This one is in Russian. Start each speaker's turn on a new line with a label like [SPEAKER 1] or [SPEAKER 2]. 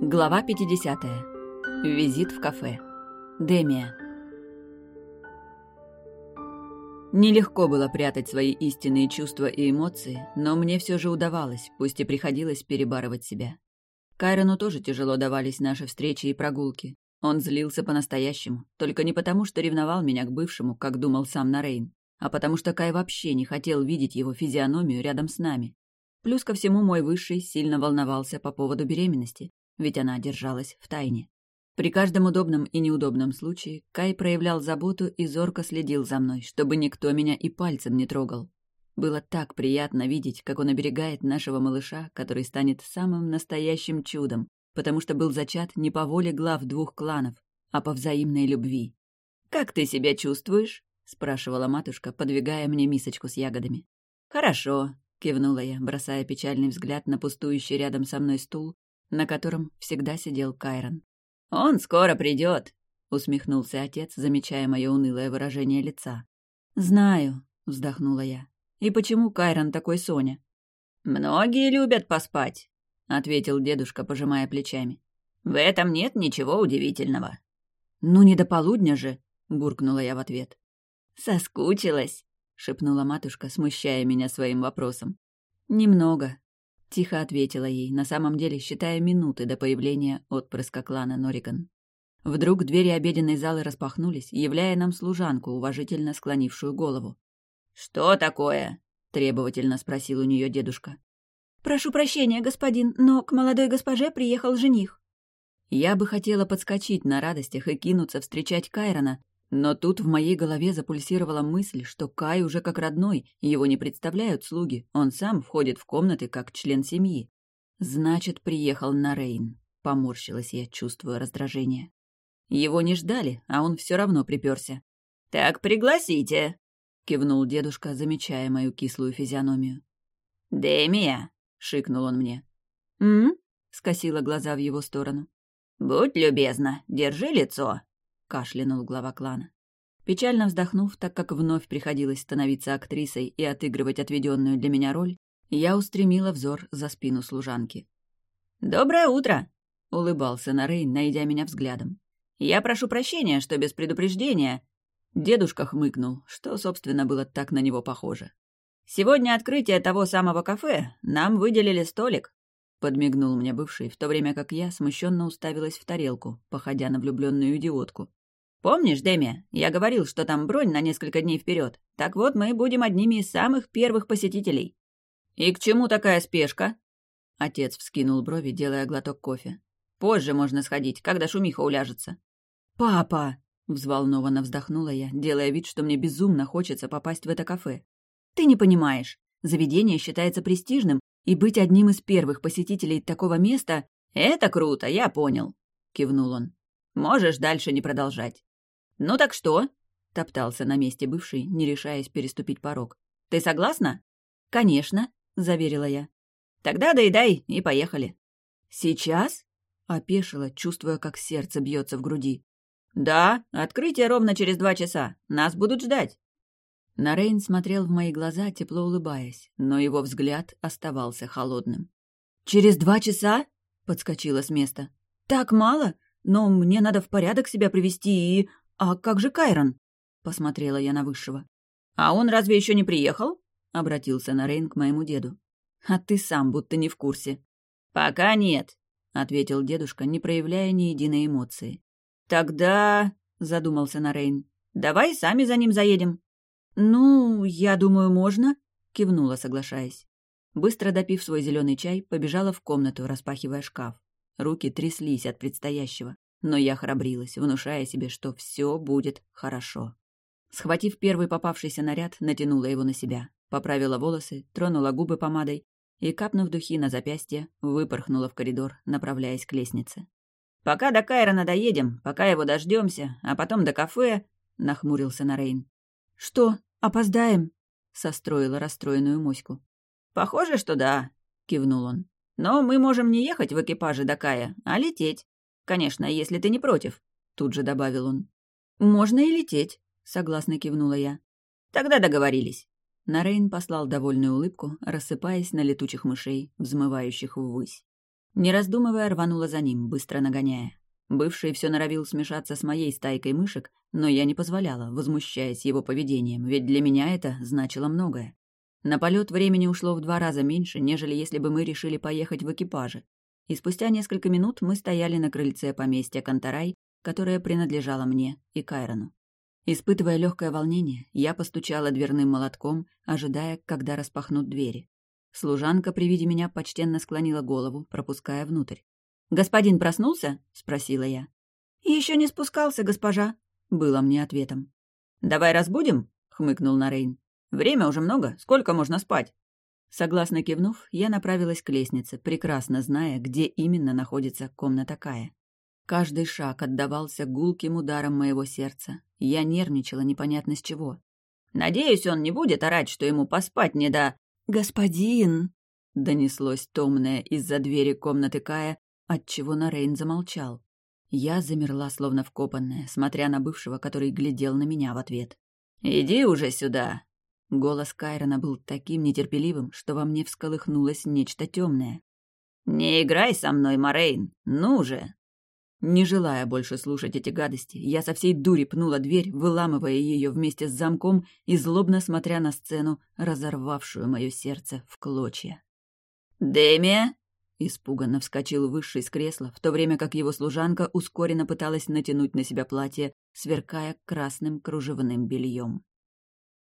[SPEAKER 1] Глава 50. Визит в кафе. Демия. Нелегко было прятать свои истинные чувства и эмоции, но мне все же удавалось, пусть и приходилось перебарывать себя. Кайрону тоже тяжело давались наши встречи и прогулки. Он злился по-настоящему, только не потому, что ревновал меня к бывшему, как думал сам Нарейн, а потому что Кай вообще не хотел видеть его физиономию рядом с нами. Плюс ко всему мой высший сильно волновался по поводу беременности, ведь она держалась в тайне. При каждом удобном и неудобном случае Кай проявлял заботу и зорко следил за мной, чтобы никто меня и пальцем не трогал. Было так приятно видеть, как он оберегает нашего малыша, который станет самым настоящим чудом, потому что был зачат не по воле глав двух кланов, а по взаимной любви. «Как ты себя чувствуешь?» — спрашивала матушка, подвигая мне мисочку с ягодами. «Хорошо», — кивнула я, бросая печальный взгляд на пустующий рядом со мной стул на котором всегда сидел Кайрон. «Он скоро придет», — усмехнулся отец, замечая мое унылое выражение лица. «Знаю», — вздохнула я. «И почему Кайрон такой Соня?» «Многие любят поспать», — ответил дедушка, пожимая плечами. «В этом нет ничего удивительного». «Ну не до полудня же», — буркнула я в ответ. «Соскучилась», — шепнула матушка, смущая меня своим вопросом. «Немного», Тихо ответила ей, на самом деле считая минуты до появления отпрыска клана Нориган. Вдруг двери обеденной залы распахнулись, являя нам служанку, уважительно склонившую голову. «Что такое?» — требовательно спросил у нее дедушка.
[SPEAKER 2] «Прошу прощения, господин, но к молодой госпоже приехал жених».
[SPEAKER 1] Я бы хотела подскочить на радостях и кинуться встречать Кайрона, но тут в моей голове запульсировала мысль, что Кай уже как родной, его не представляют слуги, он сам входит в комнаты как член семьи. Значит, приехал на Рейн. Поморщилась я, чувствуя раздражение. Его не ждали, а он все равно приперся. «Так пригласите», — кивнул дедушка, замечая мою кислую физиономию. «Демия», — шикнул он мне. «М?», -м — скосила глаза в его сторону. «Будь любезна, держи лицо», кашлянул глава клана. Печально вздохнув, так как вновь приходилось становиться актрисой и отыгрывать отведенную для меня роль, я устремила взор за спину служанки. «Доброе утро!» — улыбался Нарейн, найдя меня взглядом. «Я прошу прощения, что без предупреждения...» Дедушка хмыкнул, что, собственно, было так на него похоже. «Сегодня открытие того самого кафе. Нам выделили столик», — подмигнул мне бывший, в то время как я смущенно уставилась в тарелку, походя на влюбленную идиотку. Помнишь, Дэми, я говорил, что там бронь на несколько дней вперед. Так вот, мы будем одними из самых первых посетителей. И к чему такая спешка? Отец вскинул брови, делая глоток кофе. Позже можно сходить, когда шумиха уляжется. Папа! Взволнованно вздохнула я, делая вид, что мне безумно хочется попасть в это кафе. Ты не понимаешь. Заведение считается престижным, и быть одним из первых посетителей такого места — это круто, я понял, — кивнул он. Можешь дальше не продолжать. «Ну так что?» — топтался на месте бывший, не решаясь переступить порог. «Ты согласна?» «Конечно», — заверила я. «Тогда доедай и поехали». «Сейчас?» — опешила, чувствуя, как сердце бьется в груди. «Да, открытие ровно через два часа. Нас будут ждать». Нарейн смотрел в мои глаза, тепло улыбаясь, но его взгляд оставался холодным. «Через два часа?» — подскочила с места. «Так мало? Но мне надо в порядок себя привести и... «А как же Кайрон?» — посмотрела я на Высшего. «А он разве еще не приехал?» — обратился Нарейн к моему деду. «А ты сам будто не в курсе». «Пока нет», — ответил дедушка, не проявляя ни единой эмоции. «Тогда...» — задумался Нарейн. «Давай сами за ним заедем». «Ну, я думаю, можно», — кивнула, соглашаясь. Быстро допив свой зеленый чай, побежала в комнату, распахивая шкаф. Руки тряслись от предстоящего. Но я храбрилась, внушая себе, что все будет хорошо. Схватив первый попавшийся наряд, натянула его на себя, поправила волосы, тронула губы помадой и, капнув духи на запястье, выпорхнула в коридор, направляясь к лестнице. «Пока до Кайрона доедем, пока его дождемся, а потом до кафе», — нахмурился Нарейн. «Что, опоздаем?» — состроила расстроенную моську. «Похоже, что да», — кивнул он. «Но мы можем не ехать в экипаже до Кая, а лететь. Конечно, если ты не против», — тут же добавил он. «Можно и лететь», — согласно кивнула я. «Тогда договорились». Нарейн послал довольную улыбку, рассыпаясь на летучих мышей, взмывающих ввысь. Не раздумывая, рванула за ним, быстро нагоняя. Бывший все норовил смешаться с моей стайкой мышек, но я не позволяла, возмущаясь его поведением, ведь для меня это значило многое. На полет времени ушло в два раза меньше, нежели если бы мы решили поехать в экипаже. И спустя несколько минут мы стояли на крыльце поместья Кантарай, которое принадлежало мне и Кайрону. Испытывая легкое волнение, я постучала дверным молотком, ожидая, когда распахнут двери. Служанка при виде меня почтенно склонила голову, пропуская внутрь. «Господин проснулся?» — спросила я.
[SPEAKER 2] Еще не спускался, госпожа», — было мне ответом.
[SPEAKER 1] «Давай разбудим?» — хмыкнул Нарейн. Время уже много, сколько можно спать?» Согласно кивнув, я направилась к лестнице, прекрасно зная, где именно находится комната Кая. Каждый шаг отдавался гулким ударом моего сердца. Я нервничала непонятно с чего. «Надеюсь, он не будет орать, что ему поспать не да...»
[SPEAKER 2] «Господин!»
[SPEAKER 1] — донеслось томное из-за двери комнаты Кая, отчего Нарейн замолчал. Я замерла, словно вкопанная, смотря на бывшего, который глядел на меня в ответ. «Иди уже сюда!» Голос Кайрона был таким нетерпеливым, что во мне всколыхнулось нечто темное. «Не играй со мной, Морейн! Ну же!» Не желая больше слушать эти гадости, я со всей дури пнула дверь, выламывая ее вместе с замком и злобно смотря на сцену, разорвавшую мое сердце в клочья. «Демия!» — испуганно вскочил высший с кресла, в то время как его служанка ускоренно пыталась натянуть на себя платье, сверкая красным кружевным бельем.